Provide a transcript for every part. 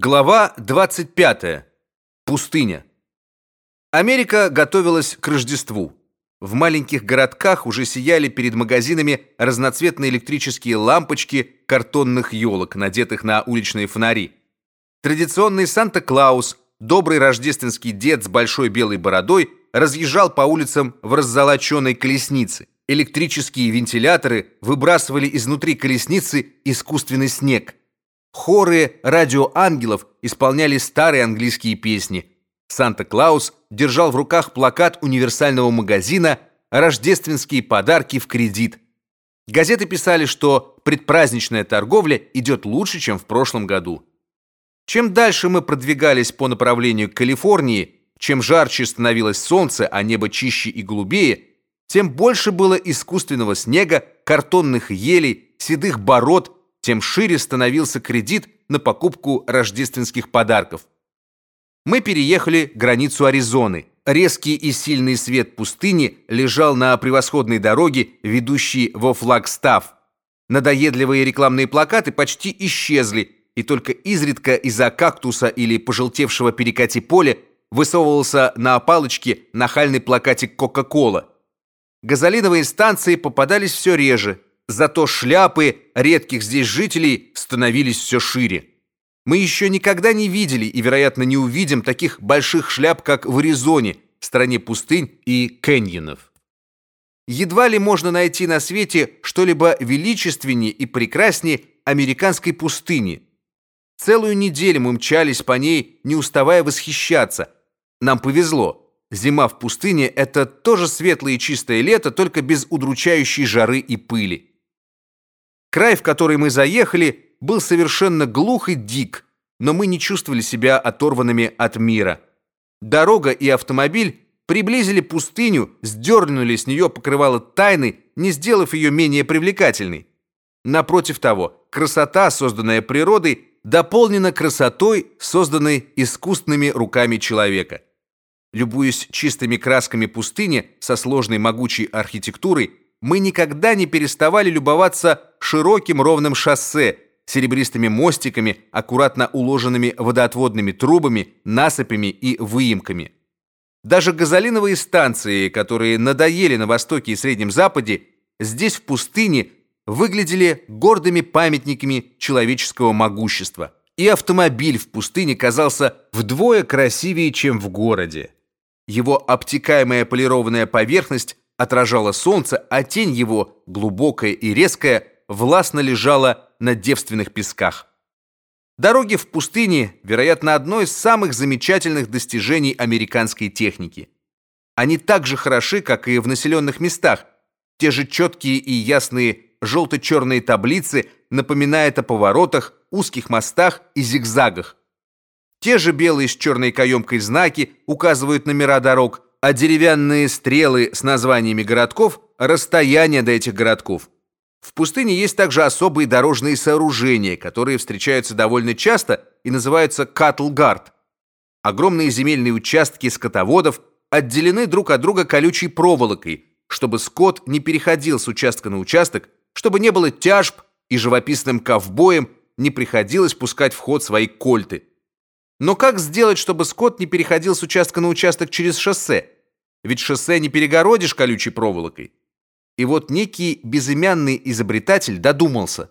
Глава 25. Пустыня. Америка готовилась к Рождеству. В маленьких городках уже сияли перед магазинами разноцветные электрические лампочки картонных елок, надетых на уличные фонари. Традиционный Санта-Клаус, добрый рождественский дед с большой белой бородой, разъезжал по улицам в раззолоченной колеснице. Электрические вентиляторы выбрасывали изнутри колесницы искусственный снег. Хоры радиоангелов исполняли старые английские песни. Санта-Клаус держал в руках плакат универсального магазина «Рождественские подарки в кредит». Газеты писали, что предпраздничная торговля идет лучше, чем в прошлом году. Чем дальше мы продвигались по направлению к Калифорнии, чем жарче становилось солнце, а небо чище и голубее, тем больше было искусственного снега, картонных елей, седых бород тем шире становился кредит на покупку рождественских подарков. Мы переехали границу Аризоны. Резкий и сильный свет пустыни лежал на превосходной дороге, ведущей во Флагстаф. Надоедливые рекламные плакаты почти исчезли, и только изредка из-за кактуса или пожелтевшего перекати поля высовывался на палочке нахальный плакатик Кока-Кола. Газолиновые станции попадались все реже – Зато шляпы редких здесь жителей становились все шире. Мы еще никогда не видели и, вероятно, не увидим таких больших шляп, как в Аризоне, стране пустынь и каньонов. Едва ли можно найти на свете что-либо величественнее и прекраснее американской пустыни. Целую неделю мы мчались по ней, не уставая восхищаться. Нам повезло. Зима в пустыне это тоже светлое и чистое лето, только без удручающей жары и пыли. Край, в который мы заехали, был совершенно глух и дик, но мы не чувствовали себя оторванными от мира. Дорога и автомобиль приблизили пустыню, сдернули с нее покрывало тайны, не сделав ее менее привлекательной. Напротив того, красота, созданная природой, дополнена красотой, созданной искусственными руками человека. Любуясь чистыми красками пустыни со сложной могучей архитектурой, мы никогда не переставали любоваться широким ровным шоссе, серебристыми мостиками, аккуратно уложенными водоотводными трубами, насыпями и выемками. Даже газолиновые станции, которые надоели на Востоке и Среднем Западе, здесь в пустыне выглядели гордыми памятниками человеческого могущества. И автомобиль в пустыне казался вдвое красивее, чем в городе. Его обтекаемая полированная поверхность отражало солнце, а тень его, глубокая и резкая, властно лежала на девственных песках. Дороги в пустыне, вероятно, одно из самых замечательных достижений американской техники. Они так же хороши, как и в населенных местах. Те же четкие и ясные желто-черные таблицы напоминают о поворотах, узких мостах и зигзагах. Те же белые с черной каемкой знаки указывают номера дорог – а деревянные стрелы с названиями городков расстояние до этих городков. В пустыне есть также особые дорожные сооружения, которые встречаются довольно часто и называются катлгард. Огромные земельные участки скотоводов отделены друг от друга колючей проволокой, чтобы скот не переходил с участка на участок, чтобы не было тяжб и живописным ковбоям не приходилось пускать в ход свои кольты. Но как сделать, чтобы скот не переходил с участка на участок через шоссе? Ведь шоссе не перегородишь колючей проволокой. И вот некий безымянный изобретатель додумался.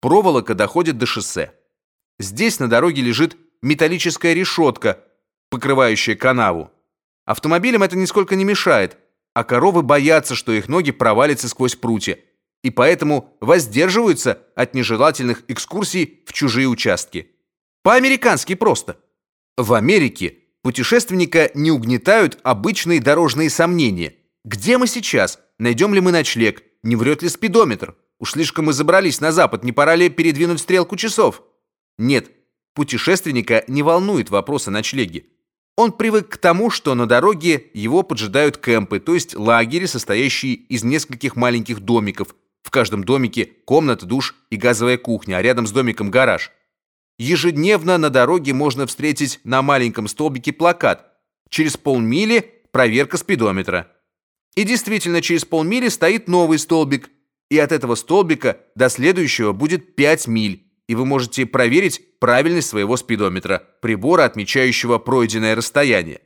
Проволока доходит до шоссе. Здесь на дороге лежит металлическая решетка, покрывающая канаву. Автомобилям это нисколько не мешает, а коровы боятся, что их ноги провалятся сквозь прутья, и поэтому воздерживаются от нежелательных экскурсий в чужие участки. По-американски просто. В Америке путешественника не угнетают обычные дорожные сомнения. Где мы сейчас? Найдем ли мы ночлег? Не врет ли спидометр? Уж слишком мы забрались на запад, не пора ли передвинуть стрелку часов? Нет, путешественника не волнует вопрос о ночлеге. Он привык к тому, что на дороге его поджидают кемпы, то есть лагеря, состоящие из нескольких маленьких домиков. В каждом домике комната, душ и газовая кухня, а рядом с домиком гараж. Ежедневно на дороге можно встретить на маленьком столбике плакат «Через полмили проверка спидометра». И действительно, через полмили стоит новый столбик, и от этого столбика до следующего будет 5 миль, и вы можете проверить правильность своего спидометра, прибора, отмечающего пройденное расстояние.